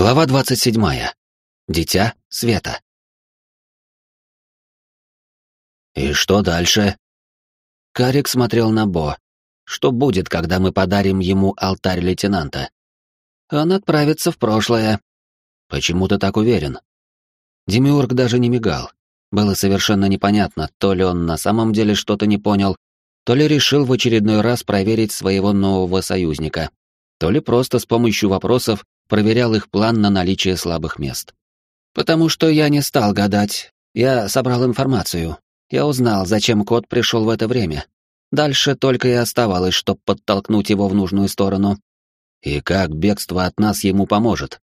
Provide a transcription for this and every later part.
Глава 27. Дитя света. И что дальше? Карик смотрел на Бо. Что будет, когда мы подарим ему алтарь лейтенанта? Он отправится в прошлое. Почему ты так уверен? Демиург даже не мигал. Было совершенно непонятно, то ли он на самом деле что-то не понял, то ли решил в очередной раз проверить своего нового союзника, то ли просто с помощью вопросов проверял их план на наличие слабых мест. Потому что я не стал гадать. Я собрал информацию. Я узнал, зачем кот пришел в это время. Дальше только и оставалось, чтобы подтолкнуть его в нужную сторону. И как бегство от нас ему поможет?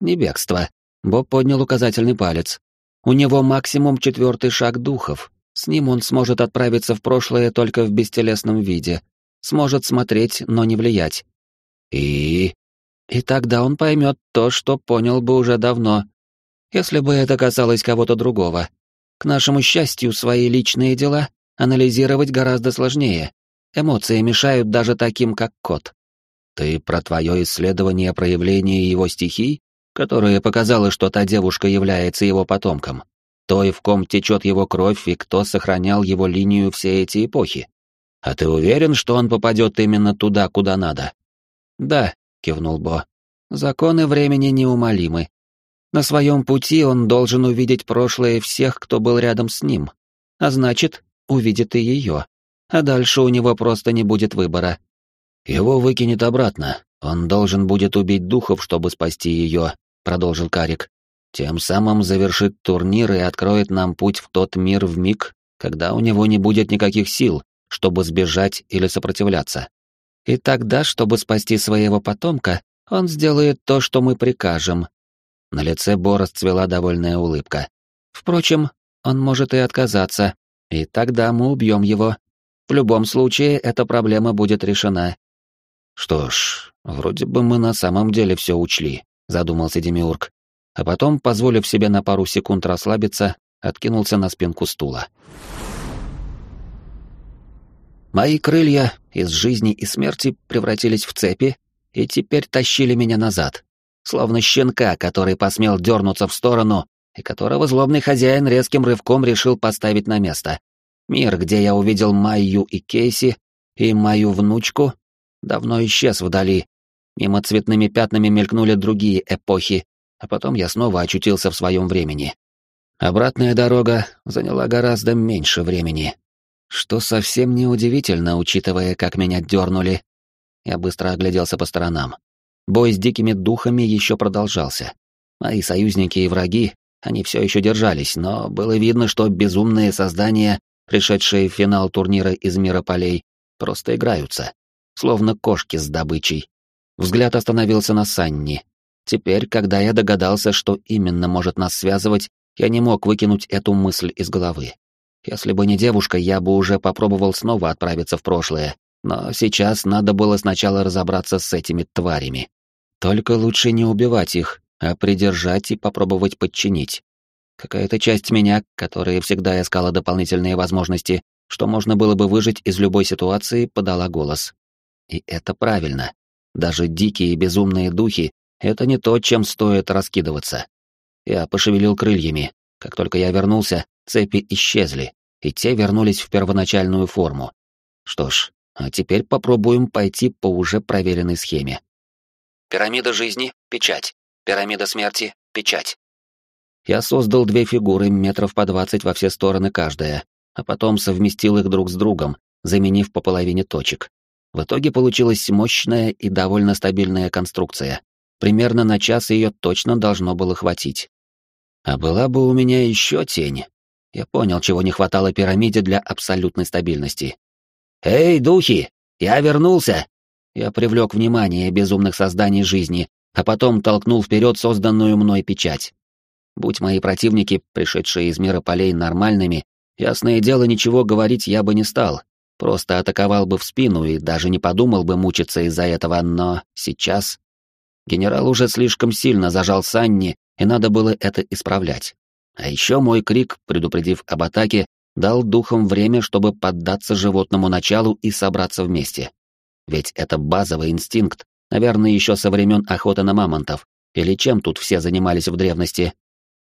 Не бегство. Боб поднял указательный палец. У него максимум четвертый шаг духов. С ним он сможет отправиться в прошлое только в бестелесном виде. Сможет смотреть, но не влиять. И... И тогда он поймет то, что понял бы уже давно, если бы это касалось кого-то другого. К нашему счастью, свои личные дела анализировать гораздо сложнее. Эмоции мешают даже таким, как кот. Ты про твое исследование проявления его стихий, которое показало, что та девушка является его потомком, той, в ком течет его кровь и кто сохранял его линию все эти эпохи. А ты уверен, что он попадет именно туда, куда надо? Да, — кивнул Бо. «Законы времени неумолимы. На своем пути он должен увидеть прошлое всех, кто был рядом с ним. А значит, увидит и ее. А дальше у него просто не будет выбора. Его выкинет обратно. Он должен будет убить духов, чтобы спасти ее», — продолжил Карик. «Тем самым завершит турнир и откроет нам путь в тот мир в миг, когда у него не будет никаких сил, чтобы сбежать или сопротивляться. И тогда, чтобы спасти своего потомка, он сделает то, что мы прикажем. На лице Бо расцвела довольная улыбка. Впрочем, он может и отказаться, и тогда мы убьем его. В любом случае, эта проблема будет решена. Что ж, вроде бы мы на самом деле все учли, задумался Демиург. А потом, позволив себе на пару секунд расслабиться, откинулся на спинку стула. Мои крылья из жизни и смерти превратились в цепи и теперь тащили меня назад, словно щенка, который посмел дернуться в сторону и которого злобный хозяин резким рывком решил поставить на место. Мир, где я увидел Майю и Кейси, и мою внучку, давно исчез вдали. Мимо цветными пятнами мелькнули другие эпохи, а потом я снова очутился в своем времени. Обратная дорога заняла гораздо меньше времени, что совсем неудивительно, учитывая, как меня дернули. Я быстро огляделся по сторонам. Бой с дикими духами еще продолжался. Мои союзники и враги, они все еще держались, но было видно, что безумные создания, пришедшие в финал турнира из мира полей, просто играются, словно кошки с добычей. Взгляд остановился на Санни. Теперь, когда я догадался, что именно может нас связывать, я не мог выкинуть эту мысль из головы. Если бы не девушка, я бы уже попробовал снова отправиться в прошлое, но сейчас надо было сначала разобраться с этими тварями. Только лучше не убивать их, а придержать и попробовать подчинить. Какая-то часть меня, которая всегда искала дополнительные возможности, что можно было бы выжить из любой ситуации, подала голос. И это правильно. Даже дикие безумные духи — это не то, чем стоит раскидываться. Я пошевелил крыльями. Как только я вернулся, цепи исчезли, и те вернулись в первоначальную форму. Что ж, а теперь попробуем пойти по уже проверенной схеме. Пирамида жизни — печать. Пирамида смерти — печать. Я создал две фигуры метров по двадцать во все стороны каждая, а потом совместил их друг с другом, заменив по половине точек. В итоге получилась мощная и довольно стабильная конструкция. Примерно на час ее точно должно было хватить. А была бы у меня еще тень, я понял, чего не хватало пирамиде для абсолютной стабильности. «Эй, духи! Я вернулся!» Я привлек внимание безумных созданий жизни, а потом толкнул вперед созданную мной печать. Будь мои противники, пришедшие из мира полей, нормальными, ясное дело, ничего говорить я бы не стал, просто атаковал бы в спину и даже не подумал бы мучиться из-за этого, но сейчас... Генерал уже слишком сильно зажал Санни, и надо было это исправлять. А еще мой крик, предупредив об атаке, дал духам время, чтобы поддаться животному началу и собраться вместе. Ведь это базовый инстинкт, наверное, еще со времен охоты на мамонтов, Или чем тут все занимались в древности?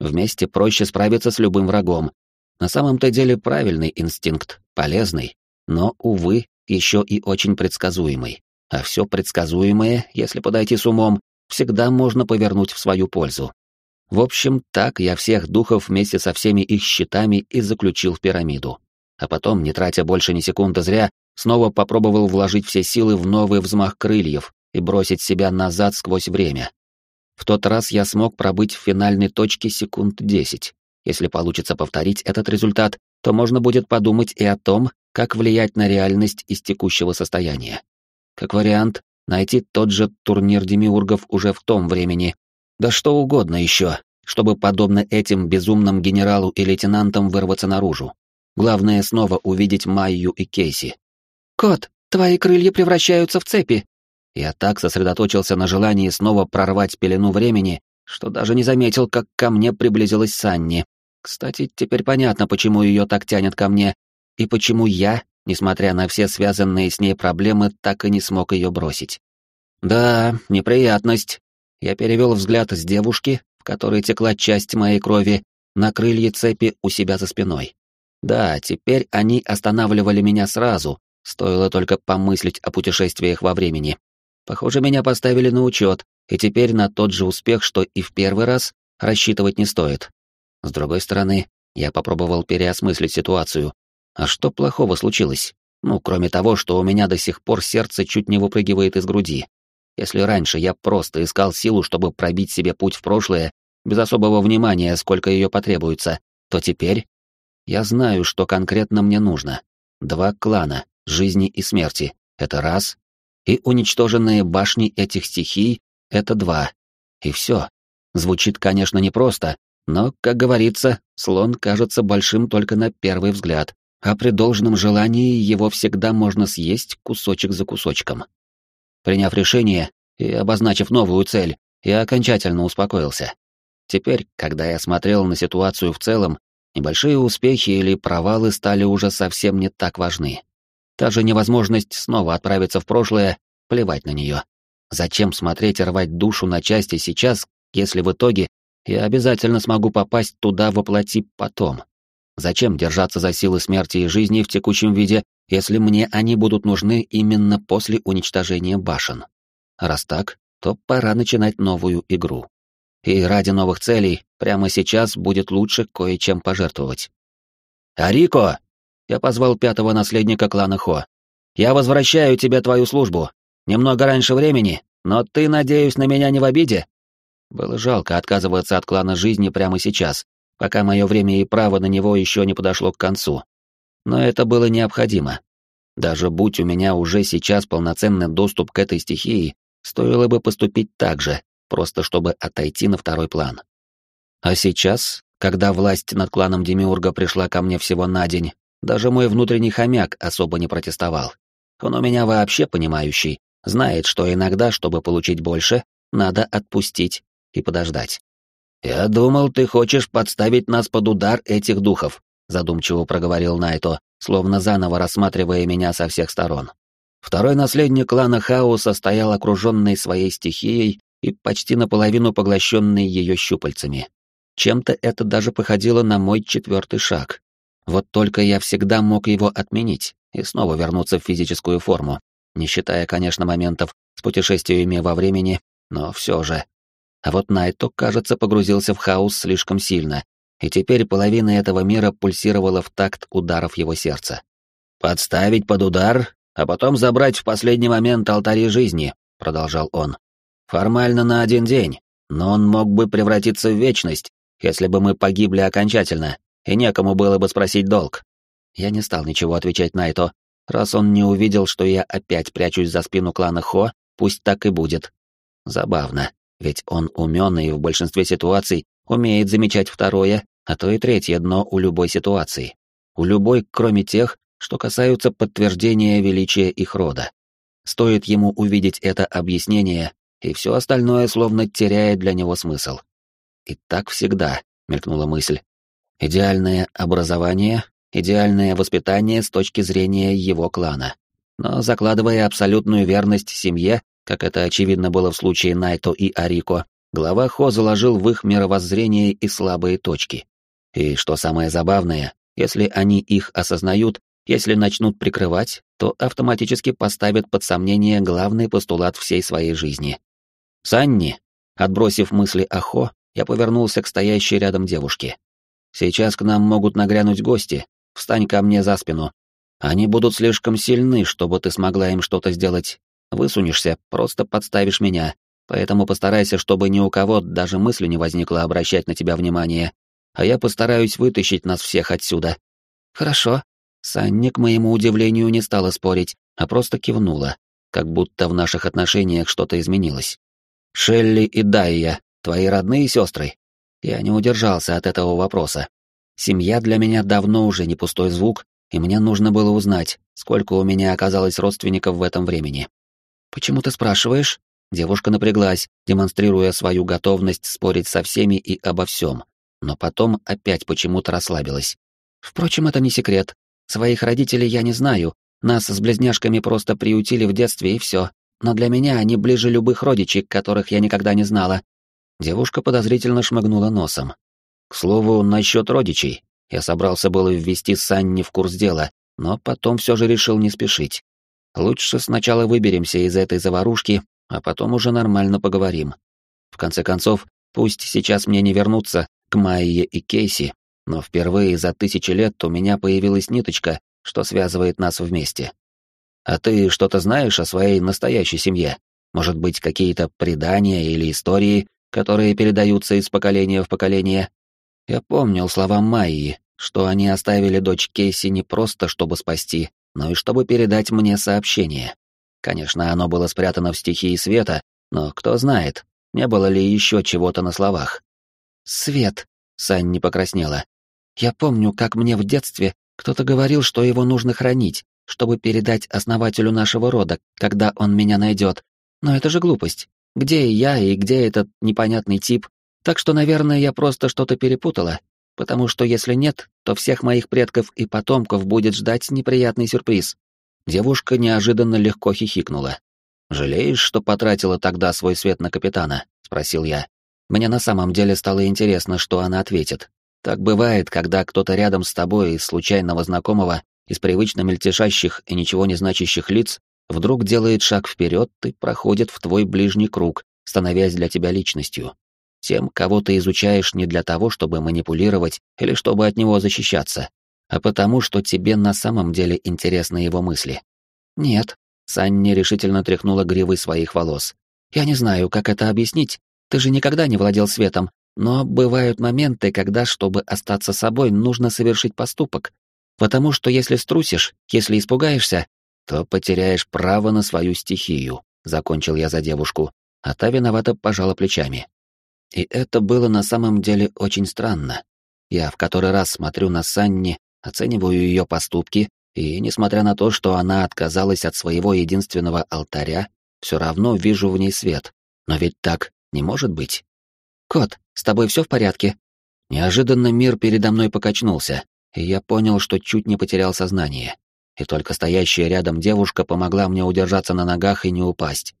Вместе проще справиться с любым врагом. На самом-то деле правильный инстинкт, полезный, но, увы, еще и очень предсказуемый. А все предсказуемое, если подойти с умом, всегда можно повернуть в свою пользу. В общем, так я всех духов вместе со всеми их щитами и заключил в пирамиду. А потом, не тратя больше ни секунды зря, снова попробовал вложить все силы в новый взмах крыльев и бросить себя назад сквозь время. В тот раз я смог пробыть в финальной точке секунд десять. Если получится повторить этот результат, то можно будет подумать и о том, как влиять на реальность из текущего состояния. Как вариант, найти тот же турнир демиургов уже в том времени. Да что угодно еще, чтобы, подобно этим безумным генералу и лейтенантам, вырваться наружу. Главное снова увидеть Майю и Кейси. «Кот, твои крылья превращаются в цепи!» Я так сосредоточился на желании снова прорвать пелену времени, что даже не заметил, как ко мне приблизилась Санни. Кстати, теперь понятно, почему ее так тянет ко мне, и почему я, несмотря на все связанные с ней проблемы, так и не смог ее бросить. Да, неприятность. Я перевел взгляд с девушки, в которой текла часть моей крови, на крылья цепи у себя за спиной. Да, теперь они останавливали меня сразу, стоило только помыслить о путешествиях во времени. Похоже, меня поставили на учет, и теперь на тот же успех, что и в первый раз, рассчитывать не стоит. С другой стороны, я попробовал переосмыслить ситуацию. А что плохого случилось? Ну, кроме того, что у меня до сих пор сердце чуть не выпрыгивает из груди. Если раньше я просто искал силу, чтобы пробить себе путь в прошлое, без особого внимания, сколько ее потребуется, то теперь я знаю, что конкретно мне нужно. Два клана, жизни и смерти. Это раз и уничтоженные башни этих стихий — это два. И все. Звучит, конечно, непросто, но, как говорится, слон кажется большим только на первый взгляд, а при должном желании его всегда можно съесть кусочек за кусочком. Приняв решение и обозначив новую цель, я окончательно успокоился. Теперь, когда я смотрел на ситуацию в целом, небольшие успехи или провалы стали уже совсем не так важны. Та же невозможность снова отправиться в прошлое, плевать на нее. Зачем смотреть и рвать душу на части сейчас, если в итоге я обязательно смогу попасть туда воплоти потом? Зачем держаться за силы смерти и жизни в текущем виде, если мне они будут нужны именно после уничтожения башен? Раз так, то пора начинать новую игру. И ради новых целей прямо сейчас будет лучше кое-чем пожертвовать. «Арико!» Я позвал пятого наследника клана Хо. «Я возвращаю тебе твою службу. Немного раньше времени, но ты, надеюсь, на меня не в обиде?» Было жалко отказываться от клана жизни прямо сейчас, пока мое время и право на него еще не подошло к концу. Но это было необходимо. Даже будь у меня уже сейчас полноценный доступ к этой стихии, стоило бы поступить так же, просто чтобы отойти на второй план. А сейчас, когда власть над кланом Демиурга пришла ко мне всего на день, даже мой внутренний хомяк особо не протестовал. Он у меня вообще понимающий, знает, что иногда, чтобы получить больше, надо отпустить и подождать. «Я думал, ты хочешь подставить нас под удар этих духов», задумчиво проговорил Найто, словно заново рассматривая меня со всех сторон. Второй наследник клана Хаоса стоял окруженный своей стихией и почти наполовину поглощенный ее щупальцами. Чем-то это даже походило на мой четвертый шаг, вот только я всегда мог его отменить и снова вернуться в физическую форму, не считая, конечно, моментов с путешествиями во времени, но все же. А вот Найто, кажется, погрузился в хаос слишком сильно, и теперь половина этого мира пульсировала в такт ударов его сердца. «Подставить под удар, а потом забрать в последний момент алтари жизни», — продолжал он. «Формально на один день, но он мог бы превратиться в вечность, если бы мы погибли окончательно, и некому было бы спросить долг. Я не стал ничего отвечать на это. Раз он не увидел, что я опять прячусь за спину клана Хо, пусть так и будет. Забавно, ведь он умен и в большинстве ситуаций умеет замечать второе, а то и третье дно у любой ситуации. У любой, кроме тех, что касаются подтверждения величия их рода. Стоит ему увидеть это объяснение, и все остальное словно теряет для него смысл. И так всегда, мелькнула мысль, Идеальное образование, идеальное воспитание с точки зрения его клана. Но закладывая абсолютную верность семье, как это очевидно было в случае Найто и Арико, глава Хо заложил в их мировоззрение и слабые точки. И что самое забавное, если они их осознают, если начнут прикрывать, то автоматически поставят под сомнение главный постулат всей своей жизни. «Санни!» Отбросив мысли о Хо, я повернулся к стоящей рядом девушке. «Сейчас к нам могут нагрянуть гости. Встань ко мне за спину. Они будут слишком сильны, чтобы ты смогла им что-то сделать. Высунешься, просто подставишь меня. Поэтому постарайся, чтобы ни у кого даже мысли не возникло обращать на тебя внимание. А я постараюсь вытащить нас всех отсюда». «Хорошо», Санни, к моему удивлению, не стала спорить, а просто кивнула, как будто в наших отношениях что-то изменилось. «Шелли и Дайя, твои родные сестры?» Я не удержался от этого вопроса. Семья для меня давно уже не пустой звук, и мне нужно было узнать, сколько у меня оказалось родственников в этом времени. «Почему ты спрашиваешь?» Девушка напряглась, демонстрируя свою готовность спорить со всеми и обо всем, но потом опять почему-то расслабилась. «Впрочем, это не секрет. Своих родителей я не знаю, нас с близняшками просто приютили в детстве и все. Но для меня они ближе любых родичей, которых я никогда не знала. Девушка подозрительно шмыгнула носом. К слову, насчет родичей. Я собрался было ввести Санни в курс дела, но потом все же решил не спешить. Лучше сначала выберемся из этой заварушки, а потом уже нормально поговорим. В конце концов, пусть сейчас мне не вернуться к Майе и Кейси, но впервые за тысячи лет у меня появилась ниточка, что связывает нас вместе. А ты что-то знаешь о своей настоящей семье? Может быть, какие-то предания или истории, которые передаются из поколения в поколение? Я помнил слова Майи, что они оставили дочь Кейси не просто чтобы спасти, но и чтобы передать мне сообщение. Конечно, оно было спрятано в стихии света, но кто знает, не было ли еще чего-то на словах. «Свет», — Санни покраснела. Я помню, как мне в детстве кто-то говорил, что его нужно хранить, чтобы передать основателю нашего рода, когда он меня найдет. Но это же глупость. Где я и где этот непонятный тип? Так что, наверное, я просто что-то перепутала. Потому что если нет, то всех моих предков и потомков будет ждать неприятный сюрприз. Девушка неожиданно легко хихикнула. «Жалеешь, что потратила тогда свой свет на капитана?» — спросил я. Мне на самом деле стало интересно, что она ответит. Так бывает, когда кто-то рядом с тобой из случайного знакомого, из привычно мельтешащих и ничего не значащих лиц, вдруг делает шаг вперед и проходит в твой ближний круг, становясь для тебя личностью. Тем, кого ты изучаешь не для того, чтобы манипулировать или чтобы от него защищаться, а потому, что тебе на самом деле интересны его мысли. Нет, Санни решительно тряхнула гривой своих волос. Я не знаю, как это объяснить. Ты же никогда не владел светом, но бывают моменты, когда, чтобы остаться собой, нужно совершить поступок. Потому что если струсишь, если испугаешься, то потеряешь право на свою стихию, закончил я за девушку, а та виновата пожала плечами. И это было на самом деле очень странно. Я в который раз смотрю на Санни, оцениваю ее поступки, и, несмотря на то, что она отказалась от своего единственного алтаря, все равно вижу в ней свет. Но ведь так не может быть. «Кот, с тобой все в порядке?» Неожиданно мир передо мной покачнулся, и я понял, что чуть не потерял сознание. И только стоящая рядом девушка помогла мне удержаться на ногах и не упасть.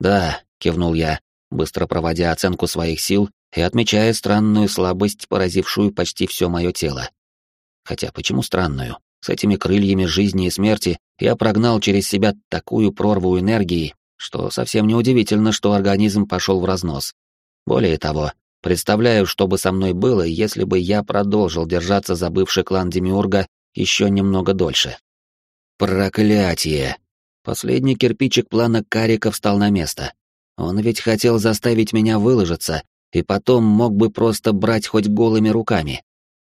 «Да», — кивнул я, быстро проводя оценку своих сил и отмечая странную слабость, поразившую почти все мое тело. Хотя почему странную? С этими крыльями жизни и смерти я прогнал через себя такую прорву энергии, что совсем неудивительно, что организм пошел в разнос. Более того, представляю, что бы со мной было, если бы я продолжил держаться за бывший клан Демиурга еще немного дольше. Проклятие! Последний кирпичик плана Карика встал на место. Он ведь хотел заставить меня выложиться, и потом мог бы просто брать хоть голыми руками.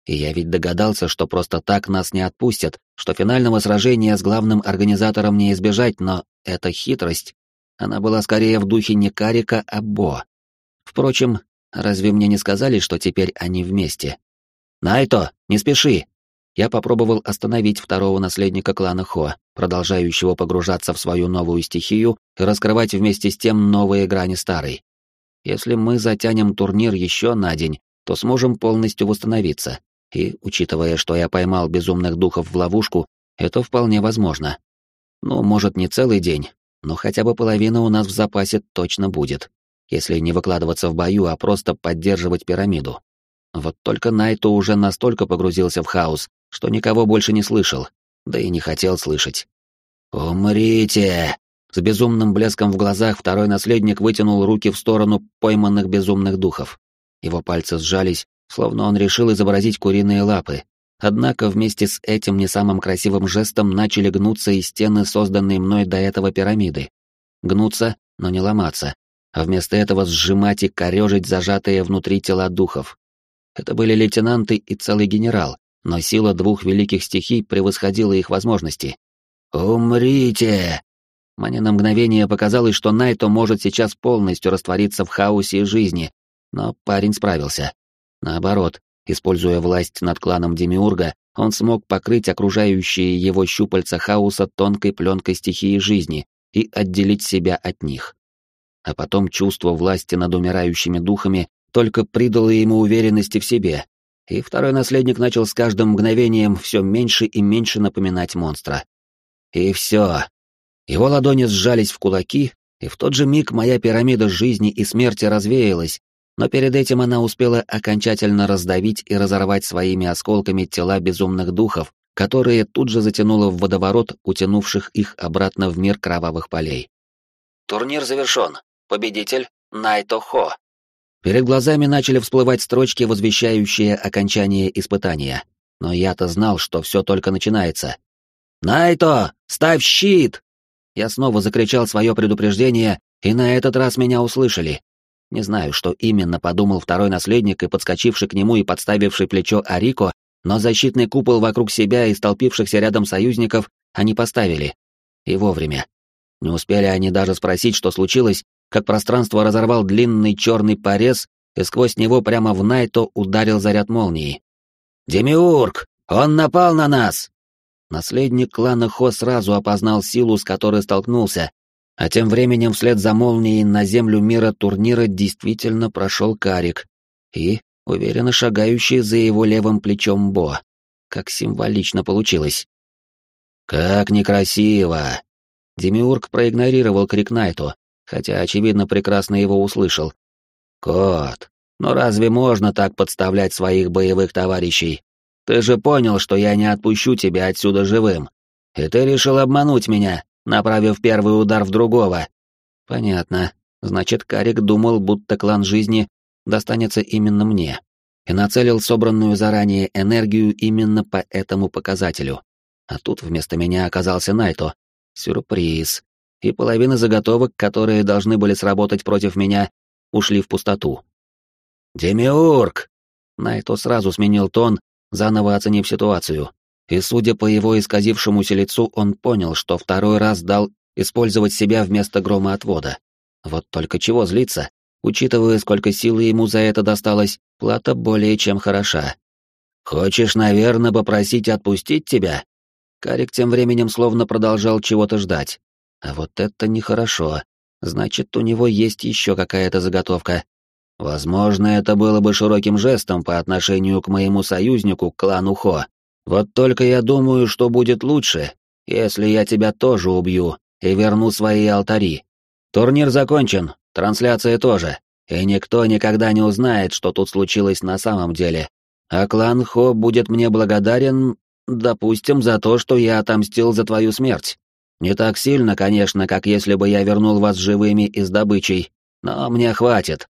И я ведь догадался, что просто так нас не отпустят, что финального сражения с главным организатором не избежать, но эта хитрость, она была скорее в духе не Карика, а Бо. Впрочем, разве мне не сказали, что теперь они вместе? «Найто, не спеши!» Я попробовал остановить второго наследника клана Хо, продолжающего погружаться в свою новую стихию и раскрывать вместе с тем новые грани старой. Если мы затянем турнир еще на день, то сможем полностью восстановиться. И, учитывая, что я поймал безумных духов в ловушку, это вполне возможно. Ну, может, не целый день, но хотя бы половина у нас в запасе точно будет. если не выкладываться в бою, а просто поддерживать пирамиду. Вот только Найто уже настолько погрузился в хаос, что никого больше не слышал, да и не хотел слышать. «Умрите!» С безумным блеском в глазах второй наследник вытянул руки в сторону пойманных безумных духов. Его пальцы сжались, словно он решил изобразить куриные лапы. Однако вместе с этим не самым красивым жестом начали гнуться и стены, созданные мной до этого пирамиды. Гнуться, но не ломаться, а вместо этого сжимать и корежить зажатые внутри тела духов. Это были лейтенанты и целый генерал, но сила двух великих стихий превосходила их возможности. «Умрите!» Мне на мгновение показалось, что Найто может сейчас полностью раствориться в хаосе жизни, но парень справился. Наоборот, используя власть над кланом Демиурга, он смог покрыть окружающие его щупальца хаоса тонкой пленкой стихии жизни и отделить себя от них. А потом чувство власти над умирающими духами только придало ему уверенности в себе, и второй наследник начал с каждым мгновением все меньше и меньше напоминать монстра. И все. Его ладони сжались в кулаки, и в тот же миг моя пирамида жизни и смерти развеялась, но перед этим она успела окончательно раздавить и разорвать своими осколками тела безумных духов, которые тут же затянуло в водоворот, утянувших их обратно в мир кровавых полей. Турнир завершен. Победитель — Найто Хо. Перед глазами начали всплывать строчки, возвещающие окончание испытания. Но я-то знал, что все только начинается. «Найто, ставь щит!» Я снова закричал свое предупреждение, и на этот раз меня услышали. Не знаю, что именно подумал второй наследник и подскочивший к нему и подставивший плечо Арико, но защитный купол вокруг себя и столпившихся рядом союзников они поставили. И вовремя. Не успели они даже спросить, что случилось, как пространство разорвал длинный черный порез, и сквозь него прямо в Найто ударил заряд молнии. «Демиург! Он напал на нас!» Наследник клана Хо сразу опознал силу, с которой столкнулся, а тем временем вслед за молнией на землю мира турнира действительно прошел Карик и, уверенно шагающий за его левым плечом Бо. Как символично получилось. «Как некрасиво!» Демиург проигнорировал крик Найту, хотя, очевидно, прекрасно его услышал. «Кот, ну разве можно так подставлять своих боевых товарищей? Ты же понял, что я не отпущу тебя отсюда живым. И ты решил обмануть меня, направив первый удар в другого». «Понятно. Значит, Карик думал, будто клан жизни достанется именно мне, и нацелил собранную заранее энергию именно по этому показателю. А тут вместо меня оказался Найто. Сюрприз и половина заготовок, которые должны были сработать против меня, ушли в пустоту. «Демиург!» Найто сразу сменил тон, заново оценив ситуацию, и, судя по его исказившемуся лицу, он понял, что второй раз дал использовать себя вместо громоотвода. Вот только чего злиться, учитывая, сколько силы ему за это досталось, плата более чем хороша. «Хочешь, наверное, попросить отпустить тебя?» Карик тем временем словно продолжал чего-то ждать, а вот это нехорошо. Значит, у него есть еще какая-то заготовка. Возможно, это было бы широким жестом по отношению к моему союзнику, клану Хо. Вот только я думаю, что будет лучше, если я тебя тоже убью и верну свои алтари. Турнир закончен, трансляция тоже, и никто никогда не узнает, что тут случилось на самом деле. А клан Хо будет мне благодарен, допустим, за то, что я отомстил за твою смерть. Не так сильно, конечно, как если бы я вернул вас живыми и с добычей, но мне хватит.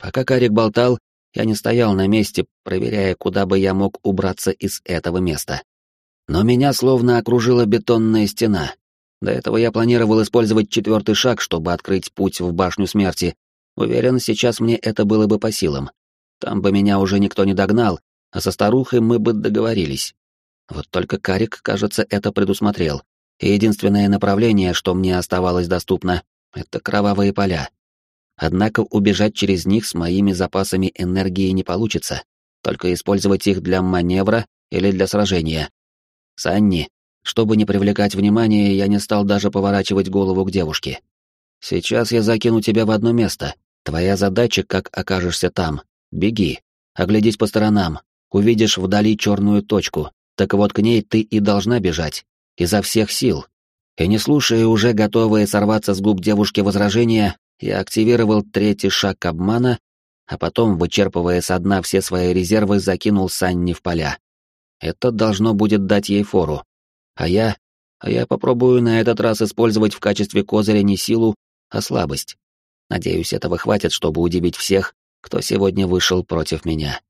Пока Карик болтал, я не стоял на месте, проверяя, куда бы я мог убраться из этого места. Но меня словно окружила бетонная стена. До этого я планировал использовать четвертый шаг, чтобы открыть путь в башню смерти. Уверен, сейчас мне это было бы по силам. Там бы меня уже никто не догнал, а со старухой мы бы договорились. Вот только Карик, кажется, это предусмотрел и единственное направление, что мне оставалось доступно, это кровавые поля. Однако убежать через них с моими запасами энергии не получится, только использовать их для маневра или для сражения. Санни, чтобы не привлекать внимания, я не стал даже поворачивать голову к девушке. Сейчас я закину тебя в одно место. Твоя задача, как окажешься там, беги, оглядись по сторонам, увидишь вдали черную точку, так вот к ней ты и должна бежать изо всех сил. И не слушая уже готовые сорваться с губ девушки возражения, я активировал третий шаг обмана, а потом, вычерпывая со дна все свои резервы, закинул Санни в поля. Это должно будет дать ей фору. А я... А я попробую на этот раз использовать в качестве козыря не силу, а слабость. Надеюсь, этого хватит, чтобы удивить всех, кто сегодня вышел против меня.